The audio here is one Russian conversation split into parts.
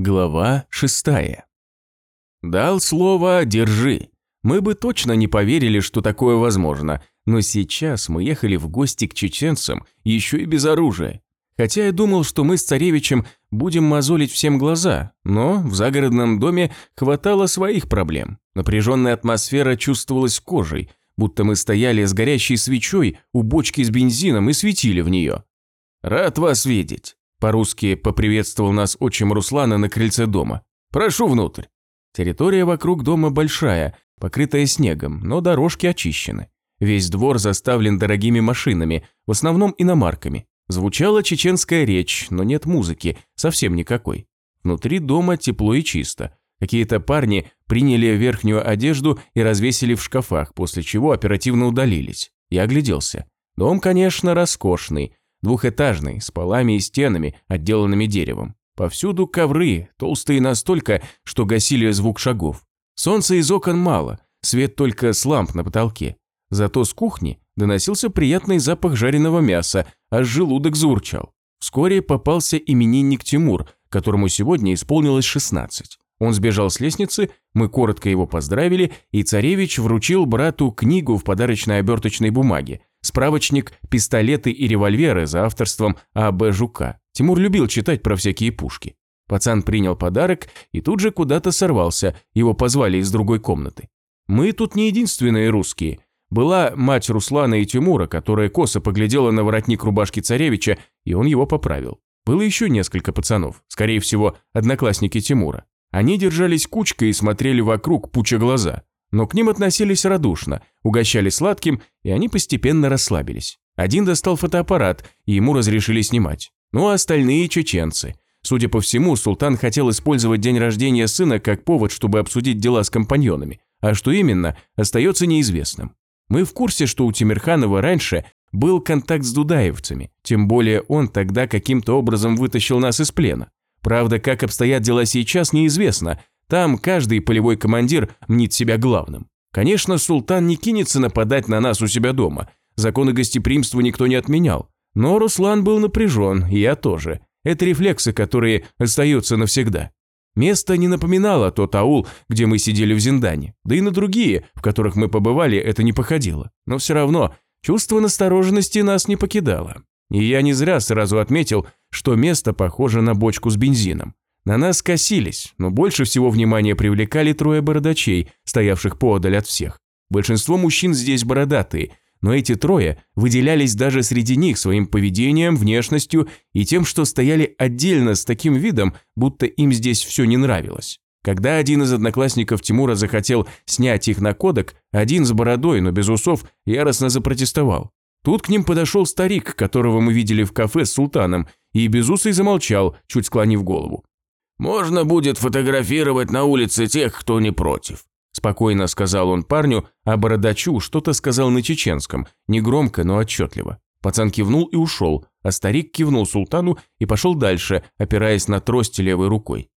Глава шестая. Дал слово «держи». Мы бы точно не поверили, что такое возможно, но сейчас мы ехали в гости к чеченцам еще и без оружия. Хотя я думал, что мы с царевичем будем мозолить всем глаза, но в загородном доме хватало своих проблем. Напряженная атмосфера чувствовалась кожей, будто мы стояли с горящей свечой у бочки с бензином и светили в нее. «Рад вас видеть», – по-русски поприветствовал нас отчим Руслана на крыльце дома. «Прошу внутрь». Территория вокруг дома большая, покрытая снегом, но дорожки очищены. Весь двор заставлен дорогими машинами, в основном иномарками. Звучала чеченская речь, но нет музыки, совсем никакой. Внутри дома тепло и чисто. Какие-то парни приняли верхнюю одежду и развесили в шкафах, после чего оперативно удалились. Я огляделся. Дом, конечно, роскошный, двухэтажный, с полами и стенами, отделанными деревом. Повсюду ковры, толстые настолько, что гасили звук шагов. Солнца из окон мало, свет только с ламп на потолке. Зато с кухни доносился приятный запах жареного мяса, аж желудок заурчал. Вскоре попался именинник Тимур, которому сегодня исполнилось 16. Он сбежал с лестницы, мы коротко его поздравили, и царевич вручил брату книгу в подарочной оберточной бумаге, справочник «Пистолеты и револьверы» за авторством А.Б. Жука. Тимур любил читать про всякие пушки. Пацан принял подарок и тут же куда-то сорвался, его позвали из другой комнаты. Мы тут не единственные русские. Была мать Руслана и Тимура, которая косо поглядела на воротник рубашки царевича, и он его поправил. Было еще несколько пацанов, скорее всего, одноклассники Тимура. Они держались кучкой и смотрели вокруг, пуча глаза. Но к ним относились радушно, угощали сладким, и они постепенно расслабились. Один достал фотоаппарат, и ему разрешили снимать. Ну а остальные чеченцы. Судя по всему, султан хотел использовать день рождения сына как повод, чтобы обсудить дела с компаньонами. А что именно, остается неизвестным. Мы в курсе, что у Тимирханова раньше был контакт с дудаевцами, тем более он тогда каким-то образом вытащил нас из плена. Правда, как обстоят дела сейчас, неизвестно. Там каждый полевой командир мнит себя главным. Конечно, султан не кинется нападать на нас у себя дома. Законы гостеприимства никто не отменял. Но Руслан был напряжен, и я тоже. Это рефлексы, которые остаются навсегда. Место не напоминало тот аул, где мы сидели в Зиндане. Да и на другие, в которых мы побывали, это не походило. Но все равно чувство настороженности нас не покидало. И я не зря сразу отметил, что место похоже на бочку с бензином. На нас косились, но больше всего внимания привлекали трое бородачей, стоявших поодаль от всех. Большинство мужчин здесь бородатые, но эти трое выделялись даже среди них своим поведением, внешностью и тем, что стояли отдельно с таким видом, будто им здесь все не нравилось. Когда один из одноклассников Тимура захотел снять их на кодек, один с бородой, но без усов, яростно запротестовал. Тут к ним подошел старик, которого мы видели в кафе с султаном, и безусый замолчал, чуть склонив голову. «Можно будет фотографировать на улице тех, кто не против», спокойно сказал он парню, а бородачу что-то сказал на чеченском, негромко, но отчетливо. Пацан кивнул и ушел, а старик кивнул султану и пошел дальше, опираясь на трость левой рукой.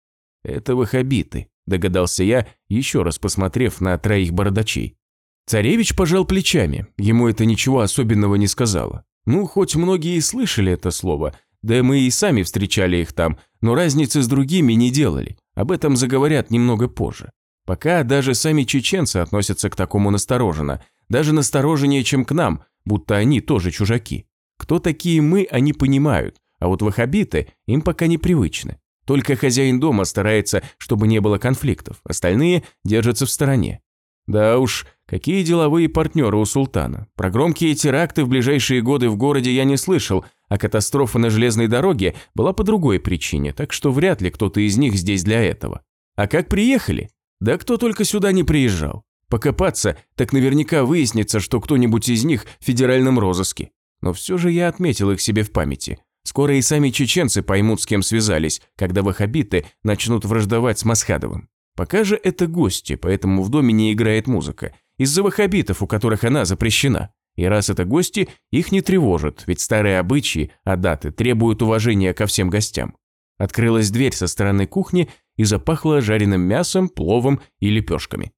«Это ваххабиты», догадался я, еще раз посмотрев на троих бородачей. Царевич пожал плечами, ему это ничего особенного не сказала. Ну, хоть многие и слышали это слово, да мы и сами встречали их там, но разницы с другими не делали, об этом заговорят немного позже. Пока даже сами чеченцы относятся к такому настороженно, даже настороженнее, чем к нам, будто они тоже чужаки. Кто такие мы, они понимают, а вот ваххабиты им пока непривычны. Только хозяин дома старается, чтобы не было конфликтов, остальные держатся в стороне. Да уж, какие деловые партнеры у султана. Про громкие теракты в ближайшие годы в городе я не слышал, а катастрофа на железной дороге была по другой причине, так что вряд ли кто-то из них здесь для этого. А как приехали? Да кто только сюда не приезжал. Покопаться, так наверняка выяснится, что кто-нибудь из них в федеральном розыске. Но все же я отметил их себе в памяти. Скоро и сами чеченцы поймут, с кем связались, когда ваххабиты начнут враждовать с Масхадовым. Пока же это гости, поэтому в доме не играет музыка. Из-за ваххабитов, у которых она запрещена. И раз это гости, их не тревожат, ведь старые обычаи, а даты требуют уважения ко всем гостям. Открылась дверь со стороны кухни и запахло жареным мясом, пловом и лепешками.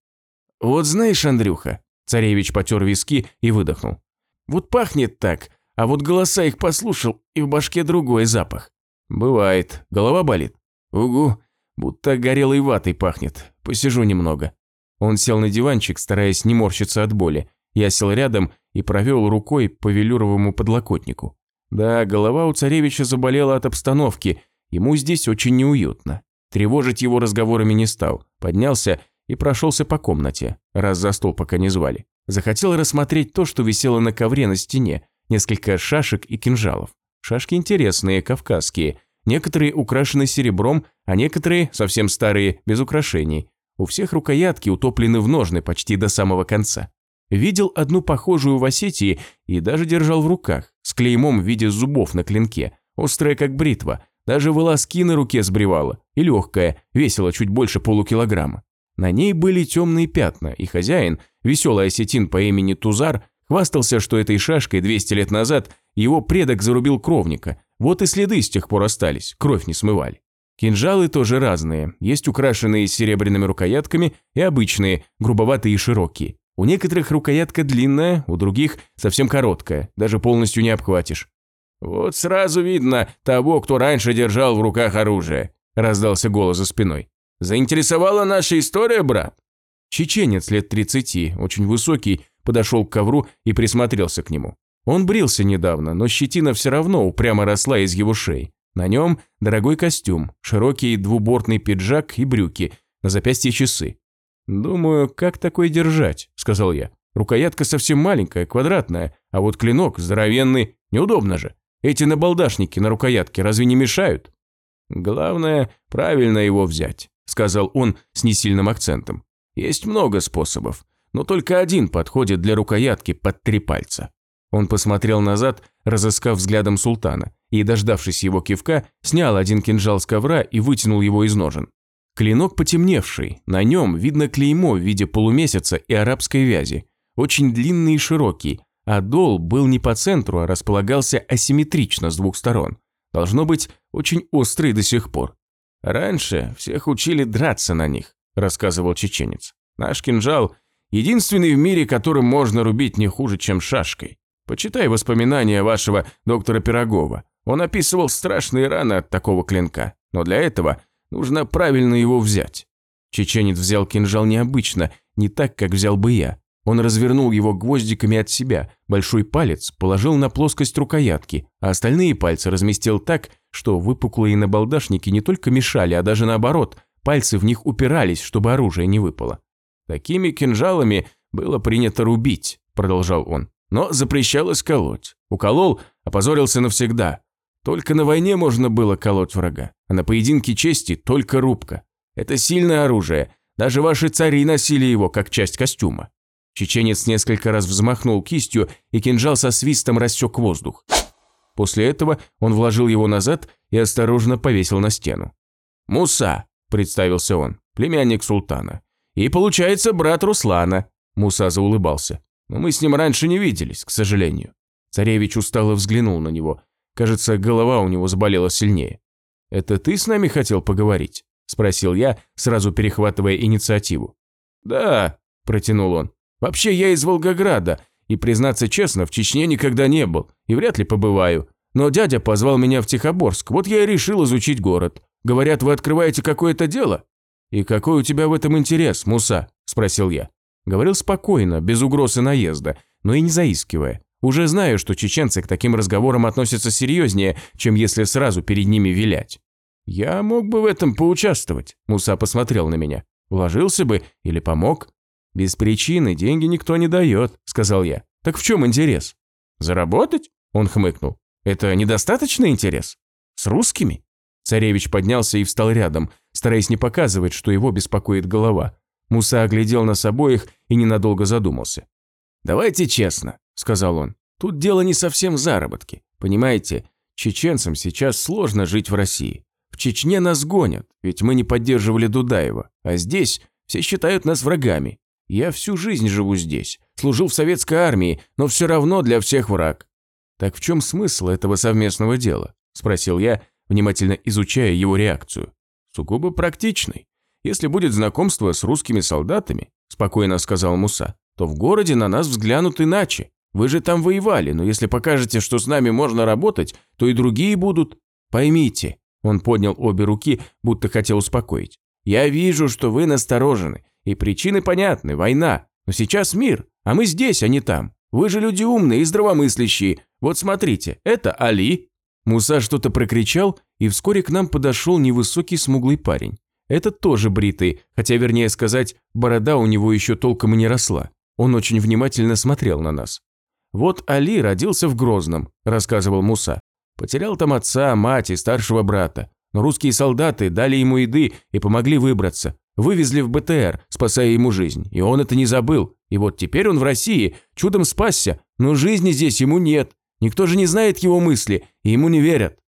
«Вот знаешь, Андрюха», – царевич потер виски и выдохнул. «Вот пахнет так, а вот голоса их послушал, и в башке другой запах». «Бывает. Голова болит?» «Угу. Будто горелой ватой пахнет. Посижу немного». Он сел на диванчик, стараясь не морщиться от боли. Я сел рядом и провел рукой по велюровому подлокотнику. Да, голова у царевича заболела от обстановки, ему здесь очень неуютно. Тревожить его разговорами не стал, поднялся и прошелся по комнате, раз за стол пока не звали. Захотел рассмотреть то, что висело на ковре на стене, несколько шашек и кинжалов. Шашки интересные, кавказские, некоторые украшены серебром, а некоторые, совсем старые, без украшений. У всех рукоятки утоплены в ножны почти до самого конца. Видел одну похожую в Осетии и даже держал в руках, с клеймом в виде зубов на клинке, острая как бритва, даже волоски на руке сбривала, и легкая, весила чуть больше полукилограмма. На ней были темные пятна, и хозяин, веселый осетин по имени Тузар, хвастался, что этой шашкой 200 лет назад его предок зарубил кровника, вот и следы с тех пор остались, кровь не смывали. Кинжалы тоже разные, есть украшенные серебряными рукоятками и обычные, грубоватые и широкие. У некоторых рукоятка длинная, у других совсем короткая, даже полностью не обхватишь. «Вот сразу видно того, кто раньше держал в руках оружие», – раздался голос за спиной. «Заинтересовала наша история, брат?» Чеченец лет 30, очень высокий, подошел к ковру и присмотрелся к нему. Он брился недавно, но щетина все равно упрямо росла из его шеи. На нем дорогой костюм, широкий двубортный пиджак и брюки, на запястье часы. «Думаю, как такое держать?» – сказал я. «Рукоятка совсем маленькая, квадратная, а вот клинок здоровенный, неудобно же. Эти набалдашники на рукоятке разве не мешают?» «Главное, правильно его взять», – сказал он с несильным акцентом. «Есть много способов, но только один подходит для рукоятки под три пальца». Он посмотрел назад, разыскав взглядом султана, и, дождавшись его кивка, снял один кинжал с ковра и вытянул его из ножен. Клинок потемневший, на нем видно клеймо в виде полумесяца и арабской вязи, очень длинный и широкий, а дол был не по центру, а располагался асимметрично с двух сторон. Должно быть, очень острый до сих пор. «Раньше всех учили драться на них», – рассказывал чеченец. «Наш кинжал – единственный в мире, которым можно рубить не хуже, чем шашкой. Почитай воспоминания вашего доктора Пирогова. Он описывал страшные раны от такого клинка, но для этого – Нужно правильно его взять. Чеченец взял кинжал необычно, не так, как взял бы я. Он развернул его гвоздиками от себя, большой палец положил на плоскость рукоятки, а остальные пальцы разместил так, что выпуклые набалдашники не только мешали, а даже наоборот, пальцы в них упирались, чтобы оружие не выпало. «Такими кинжалами было принято рубить», – продолжал он, – «но запрещалось колоть. Уколол, опозорился навсегда. Только на войне можно было колоть врага, а на поединке чести только рубка. Это сильное оружие, даже ваши цари носили его как часть костюма. Чеченец несколько раз взмахнул кистью, и кинжал со свистом рассек воздух. После этого он вложил его назад и осторожно повесил на стену. «Муса», – представился он, племянник султана. «И получается брат Руслана», – Муса заулыбался. «Но мы с ним раньше не виделись, к сожалению». Царевич устало взглянул на него. Кажется, голова у него заболела сильнее. «Это ты с нами хотел поговорить?» – спросил я, сразу перехватывая инициативу. «Да», – протянул он. «Вообще я из Волгограда, и, признаться честно, в Чечне никогда не был, и вряд ли побываю. Но дядя позвал меня в Тихоборск, вот я и решил изучить город. Говорят, вы открываете какое-то дело?» «И какой у тебя в этом интерес, Муса?» – спросил я. Говорил спокойно, без угрозы наезда, но и не заискивая. Уже знаю, что чеченцы к таким разговорам относятся серьезнее, чем если сразу перед ними вилять. «Я мог бы в этом поучаствовать», – Муса посмотрел на меня. «Вложился бы или помог?» «Без причины деньги никто не дает», – сказал я. «Так в чем интерес?» «Заработать?» – он хмыкнул. «Это недостаточный интерес? С русскими?» Царевич поднялся и встал рядом, стараясь не показывать, что его беспокоит голова. Муса оглядел нас обоих и ненадолго задумался. «Давайте честно», – сказал он. «Тут дело не совсем в заработке. Понимаете, чеченцам сейчас сложно жить в России. В Чечне нас гонят, ведь мы не поддерживали Дудаева. А здесь все считают нас врагами. Я всю жизнь живу здесь, служил в советской армии, но все равно для всех враг». «Так в чем смысл этого совместного дела?» – спросил я, внимательно изучая его реакцию. «Сугубо практичный. Если будет знакомство с русскими солдатами», – спокойно сказал Муса, то в городе на нас взглянут иначе. Вы же там воевали, но если покажете, что с нами можно работать, то и другие будут. Поймите, Он поднял обе руки, будто хотел успокоить. «Я вижу, что вы насторожены, и причины понятны – война. Но сейчас мир, а мы здесь, а не там. Вы же люди умные и здравомыслящие. Вот смотрите, это Али». Муса что-то прокричал, и вскоре к нам подошел невысокий смуглый парень. Этот тоже бритый, хотя, вернее сказать, борода у него еще толком и не росла. Он очень внимательно смотрел на нас. «Вот Али родился в Грозном», – рассказывал Муса. Потерял там отца, мать и старшего брата. Но русские солдаты дали ему еды и помогли выбраться. Вывезли в БТР, спасая ему жизнь. И он это не забыл. И вот теперь он в России, чудом спасся, но жизни здесь ему нет. Никто же не знает его мысли, и ему не верят.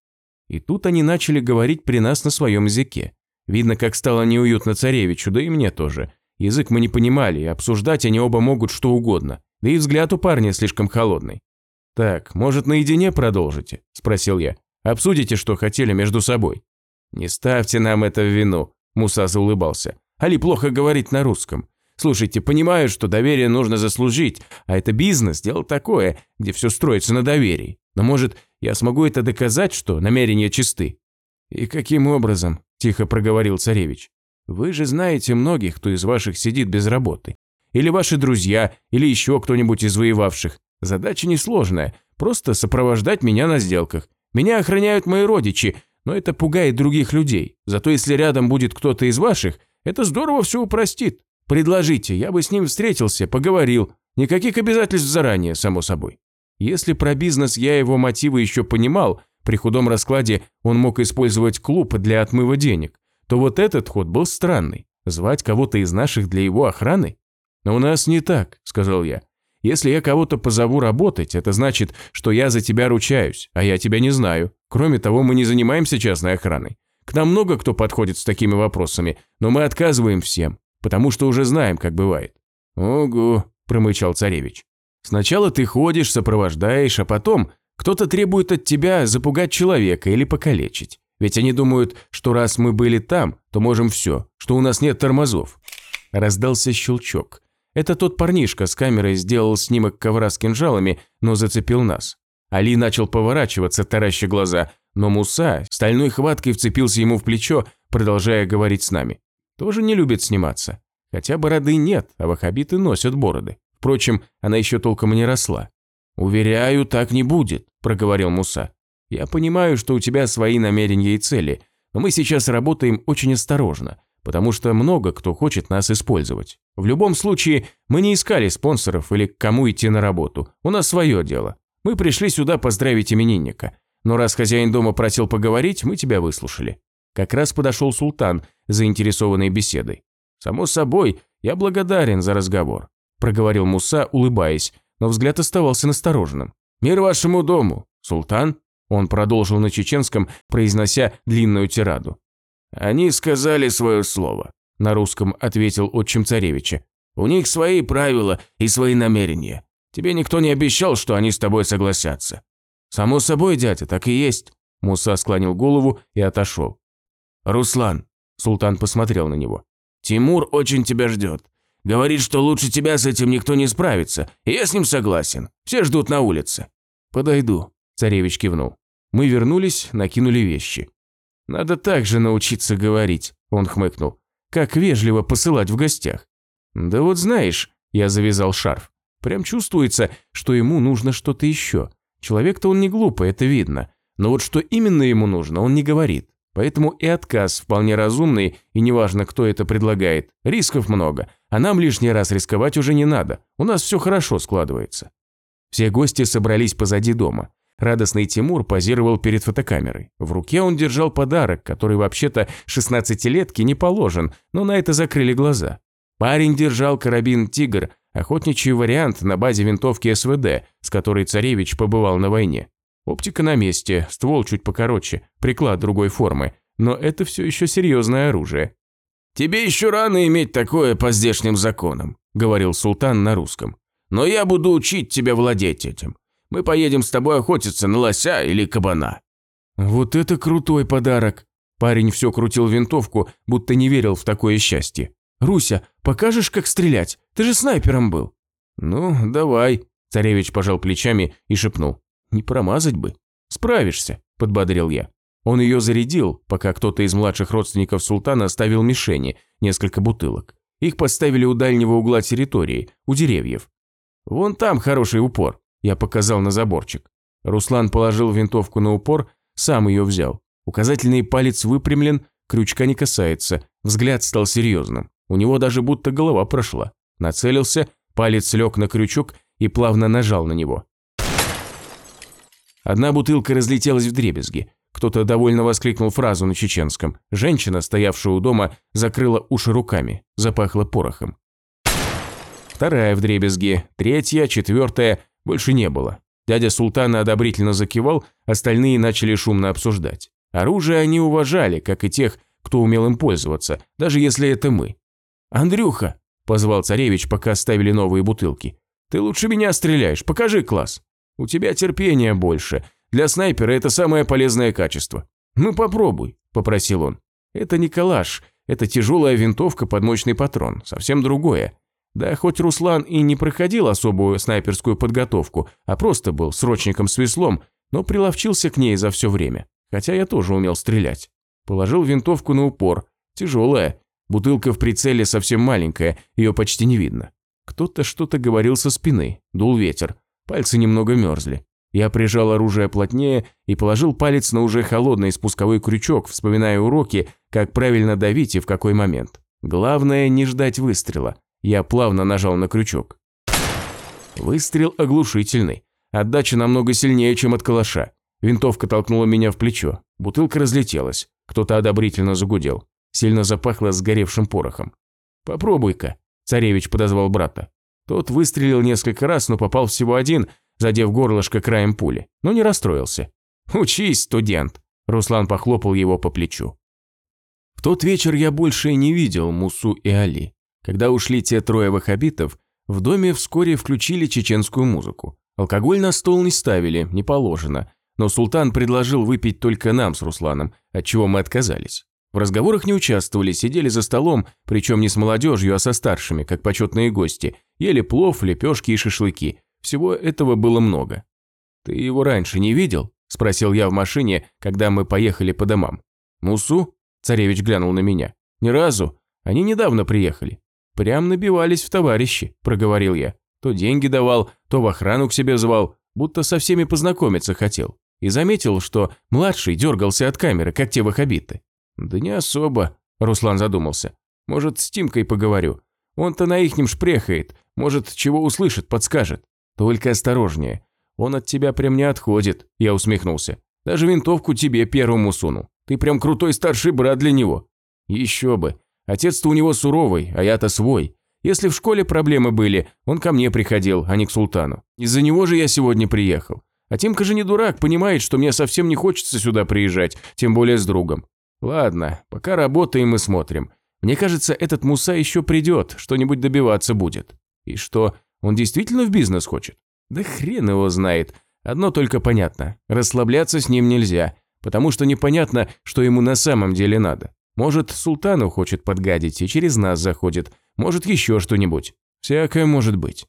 И тут они начали говорить при нас на своем языке. Видно, как стало неуютно царевичу, да и мне тоже. Язык мы не понимали, и обсуждать они оба могут что угодно. Да и взгляд у парня слишком холодный. «Так, может, наедине продолжите?» – спросил я. «Обсудите, что хотели между собой». «Не ставьте нам это в вину», – Муса заулыбался. «Али плохо говорит на русском. Слушайте, понимаю, что доверие нужно заслужить, а это бизнес, дело такое, где все строится на доверии. Но, может, я смогу это доказать, что намерения чисты?» «И каким образом?» – тихо проговорил царевич. «Вы же знаете многих, кто из ваших сидит без работы. Или ваши друзья, или еще кто-нибудь из воевавших. Задача несложная, просто сопровождать меня на сделках. Меня охраняют мои родичи, но это пугает других людей. Зато если рядом будет кто-то из ваших, это здорово все упростит. Предложите, я бы с ним встретился, поговорил. Никаких обязательств заранее, само собой. Если про бизнес я его мотивы еще понимал, при худом раскладе он мог использовать клуб для отмыва денег, то вот этот ход был странный. Звать кого-то из наших для его охраны? Но у нас не так, сказал я. Если я кого-то позову работать, это значит, что я за тебя ручаюсь, а я тебя не знаю. Кроме того, мы не занимаемся частной охраной. К нам много кто подходит с такими вопросами, но мы отказываем всем, потому что уже знаем, как бывает». «Ого», – промычал царевич. «Сначала ты ходишь, сопровождаешь, а потом кто-то требует от тебя запугать человека или покалечить. Ведь они думают, что раз мы были там, то можем все, что у нас нет тормозов». Раздался щелчок. Это тот парнишка с камерой сделал снимок ковра с кинжалами, но зацепил нас. Али начал поворачиваться, тараща глаза, но Муса стальной хваткой вцепился ему в плечо, продолжая говорить с нами. Тоже не любит сниматься. Хотя бороды нет, а вахабиты носят бороды. Впрочем, она еще толком не росла. «Уверяю, так не будет», – проговорил Муса. «Я понимаю, что у тебя свои намерения и цели, но мы сейчас работаем очень осторожно, потому что много кто хочет нас использовать. В любом случае, мы не искали спонсоров или к кому идти на работу. У нас свое дело. Мы пришли сюда поздравить именинника. Но раз хозяин дома просил поговорить, мы тебя выслушали. Как раз подошел султан, заинтересованный беседой. Само собой, я благодарен за разговор, проговорил Муса, улыбаясь, но взгляд оставался настороженным. Мир вашему дому, султан, он продолжил на чеченском, произнося длинную тираду. Они сказали свое слово. На русском ответил отчим царевича. У них свои правила и свои намерения. Тебе никто не обещал, что они с тобой согласятся. Само собой, дядя, так и есть. Муса склонил голову и отошел. Руслан, султан посмотрел на него. Тимур очень тебя ждет. Говорит, что лучше тебя с этим никто не справится, и я с ним согласен. Все ждут на улице. Подойду, царевич кивнул. Мы вернулись, накинули вещи. Надо также научиться говорить, он хмыкнул. Как вежливо посылать в гостях. Да вот знаешь, я завязал шарф. Прям чувствуется, что ему нужно что-то еще. Человек-то он не глупый, это видно. Но вот что именно ему нужно, он не говорит. Поэтому и отказ вполне разумный, и неважно, кто это предлагает. Рисков много, а нам лишний раз рисковать уже не надо. У нас все хорошо складывается. Все гости собрались позади дома. Радостный Тимур позировал перед фотокамерой. В руке он держал подарок, который вообще-то 16-летке не положен, но на это закрыли глаза. Парень держал карабин «Тигр», охотничий вариант на базе винтовки СВД, с которой царевич побывал на войне. Оптика на месте, ствол чуть покороче, приклад другой формы, но это все еще серьезное оружие. «Тебе еще рано иметь такое по здешним законам», – говорил султан на русском. «Но я буду учить тебя владеть этим. Мы поедем с тобой охотиться на лося или кабана». «Вот это крутой подарок!» Парень все крутил винтовку, будто не верил в такое счастье. «Руся, покажешь, как стрелять? Ты же снайпером был». «Ну, давай», – царевич пожал плечами и шепнул. «Не промазать бы». «Справишься», – подбодрил я. Он ее зарядил, пока кто-то из младших родственников султана ставил мишени, несколько бутылок. Их поставили у дальнего угла территории, у деревьев. «Вон там хороший упор», – я показал на заборчик. Руслан положил винтовку на упор, сам ее взял. Указательный палец выпрямлен, крючка не касается, взгляд стал серьезным. У него даже будто голова прошла. Нацелился, палец лег на крючок и плавно нажал на него. Одна бутылка разлетелась в дребезги. Кто-то довольно воскликнул фразу на чеченском. Женщина, стоявшая у дома, закрыла уши руками, запахло порохом. Вторая в дребезги, третья, четвертая, больше не было. Дядя Султана одобрительно закивал, остальные начали шумно обсуждать. Оружие они уважали, как и тех, кто умел им пользоваться, даже если это мы. «Андрюха!» – позвал царевич, пока ставили новые бутылки. «Ты лучше меня стреляешь, покажи класс. У тебя терпения больше. Для снайпера это самое полезное качество. Ну попробуй», – попросил он. «Это не калаш, это тяжелая винтовка под мощный патрон, совсем другое. Да хоть Руслан и не проходил особую снайперскую подготовку, а просто был срочником с веслом, но приловчился к ней за все время. Хотя я тоже умел стрелять. Положил винтовку на упор. Тяжелая. Бутылка в прицеле совсем маленькая, ее почти не видно. Кто-то что-то говорил со спины, дул ветер. Пальцы немного мерзли. Я прижал оружие плотнее и положил палец на уже холодный спусковой крючок, вспоминая уроки, как правильно давить и в какой момент. Главное не ждать выстрела. Я плавно нажал на крючок. Выстрел оглушительный. Отдача намного сильнее, чем от калаша. Винтовка толкнула меня в плечо. Бутылка разлетелась. Кто-то одобрительно загудел. Сильно запахло сгоревшим порохом. «Попробуй-ка», – царевич подозвал брата. Тот выстрелил несколько раз, но попал всего один, задев горлышко краем пули, но не расстроился. «Учись, студент», – Руслан похлопал его по плечу. В тот вечер я больше не видел Мусу и Али. Когда ушли те трое ваххабитов, в доме вскоре включили чеченскую музыку. Алкоголь на стол не ставили, не положено, но султан предложил выпить только нам с Русланом, от чего мы отказались. В разговорах не участвовали, сидели за столом, причем не с молодежью, а со старшими, как почетные гости, ели плов, лепешки и шашлыки. Всего этого было много. «Ты его раньше не видел?» – спросил я в машине, когда мы поехали по домам. «Мусу?» – царевич глянул на меня. «Ни разу. Они недавно приехали. «Прям набивались в товарищи», – проговорил я. То деньги давал, то в охрану к себе звал, будто со всеми познакомиться хотел. И заметил, что младший дергался от камеры, как те вахабиты. «Да не особо», – Руслан задумался. «Может, с Тимкой поговорю. Он-то на ихнем шпрехает, может, чего услышит, подскажет. Только осторожнее. Он от тебя прям не отходит», – я усмехнулся. «Даже винтовку тебе первому суну. Ты прям крутой старший брат для него». «Еще бы. Отец-то у него суровый, а я-то свой. Если в школе проблемы были, он ко мне приходил, а не к султану. Из-за него же я сегодня приехал. А Тимка же не дурак, понимает, что мне совсем не хочется сюда приезжать, тем более с другом. Ладно, пока работаем и смотрим. Мне кажется, этот Муса еще придет, что-нибудь добиваться будет. И что, он действительно в бизнес хочет? Да хрен его знает. Одно только понятно, расслабляться с ним нельзя, потому что непонятно, что ему на самом деле надо. Может, султану хочет подгадить и через нас заходит. Может, еще что-нибудь. Всякое может быть.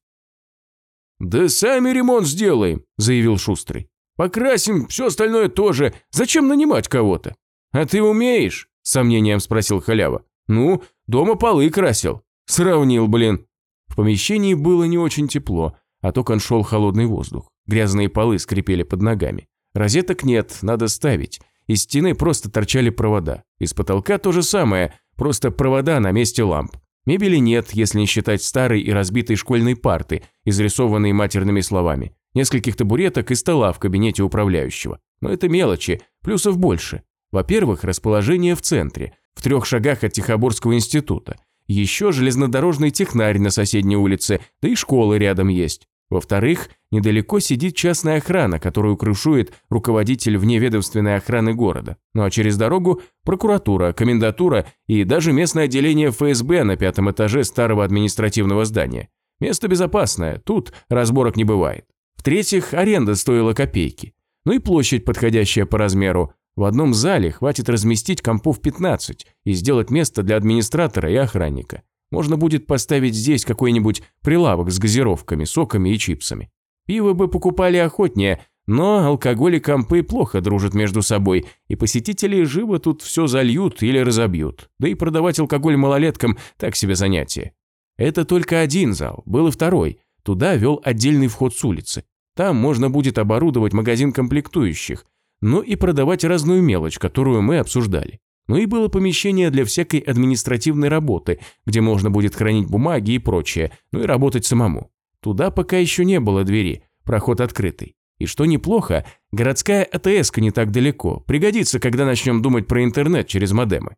«Да сами ремонт сделаем», – заявил Шустрый. «Покрасим, все остальное тоже. Зачем нанимать кого-то?» «А ты умеешь?» – сомнением спросил Халява. «Ну, дома полы красил». Сравнил, блин. В помещении было не очень тепло, от окон шел холодный воздух. Грязные полы скрипели под ногами. Розеток нет, надо ставить. Из стены просто торчали провода. Из потолка то же самое, просто провода на месте ламп. Мебели нет, если не считать старой и разбитой школьной парты, изрисованной матерными словами. Нескольких табуреток и стола в кабинете управляющего. Но это мелочи, плюсов больше. Во-первых, расположение в центре, в трех шагах от Тихоборского института. Еще железнодорожный технарь на соседней улице, да и школы рядом есть. Во-вторых, недалеко сидит частная охрана, которую крышует руководитель вневедомственной охраны города. Ну а через дорогу – прокуратура, комендатура и даже местное отделение ФСБ на пятом этаже старого административного здания. Место безопасное, тут разборок не бывает. В-третьих, аренда стоила копейки. Ну и площадь, подходящая по размеру. В одном зале хватит разместить компов 15 и сделать место для администратора и охранника. Можно будет поставить здесь какой-нибудь прилавок с газировками, соками и чипсами. Пиво бы покупали охотнее, Но алкоголь и компы плохо дружат между собой, и посетители живо тут все зальют или разобьют. Да и продавать алкоголь малолеткам – так себе занятие. Это только один зал, был и второй. Туда вел отдельный вход с улицы. Там можно будет оборудовать магазин комплектующих, ну и продавать разную мелочь, которую мы обсуждали. Ну и было помещение для всякой административной работы, где можно будет хранить бумаги и прочее, ну и работать самому. Туда пока еще не было двери, проход открытый. И что неплохо, городская АТС не так далеко, пригодится, когда начнем думать про интернет через модемы.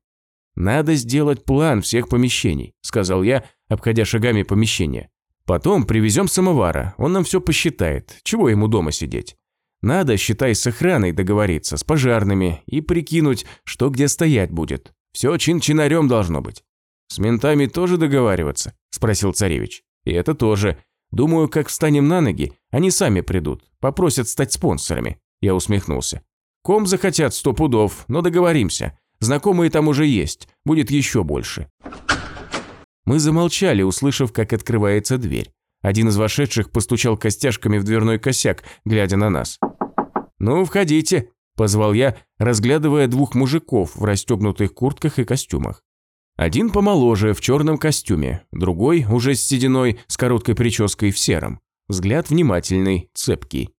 «Надо сделать план всех помещений», – сказал я, обходя шагами помещение. «Потом привезем самовара, он нам все посчитает, чего ему дома сидеть. Надо, считай, с охраной договориться, с пожарными и прикинуть, что где стоять будет. Все чин-чинарем должно быть». «С ментами тоже договариваться?» – спросил царевич. «И это тоже. Думаю, как встанем на ноги, они сами придут, попросят стать спонсорами. Я усмехнулся. Ком захотят сто пудов, но договоримся. Знакомые там уже есть, будет еще больше. Мы замолчали, услышав, как открывается дверь. Один из вошедших постучал костяшками в дверной косяк, глядя на нас. «Ну, входите», – позвал я, разглядывая двух мужиков в расстегнутых куртках и костюмах. Один помоложе, в черном костюме, другой, уже с сединой, с короткой прической в сером. Взгляд внимательный, цепкий.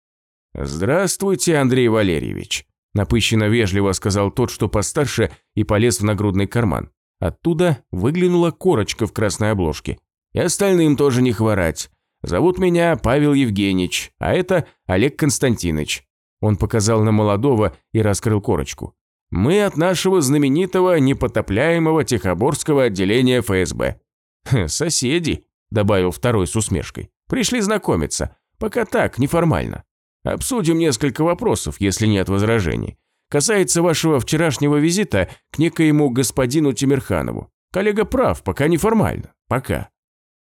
«Здравствуйте, Андрей Валерьевич», – напыщенно вежливо сказал тот, что постарше, и полез в нагрудный карман. Оттуда выглянула корочка в красной обложке. «И остальным тоже не хворать. Зовут меня Павел Евгеньевич, а это Олег Константинович». Он показал на молодого и раскрыл корочку. Мы от нашего знаменитого непотопляемого Тихоборского отделения ФСБ. «Соседи», – добавил второй с усмешкой. «Пришли знакомиться. Пока так, неформально. Обсудим несколько вопросов, если нет возражений. Касается вашего вчерашнего визита к некоему господину Тимирханову. Коллега прав, пока неформально. Пока».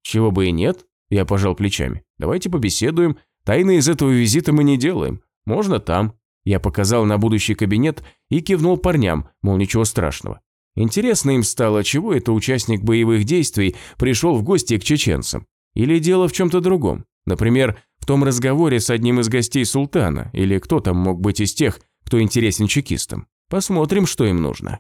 «Чего бы и нет», – я пожал плечами. «Давайте побеседуем. Тайны из этого визита мы не делаем. Можно там, я показал на будущий кабинет и кивнул парням, мол, ничего страшного. Интересно им стало, чего это участник боевых действий пришел в гости к чеченцам. Или дело в чем-то другом. Например, в том разговоре с одним из гостей султана, или кто там мог быть из тех, кто интересен чекистам. Посмотрим, что им нужно.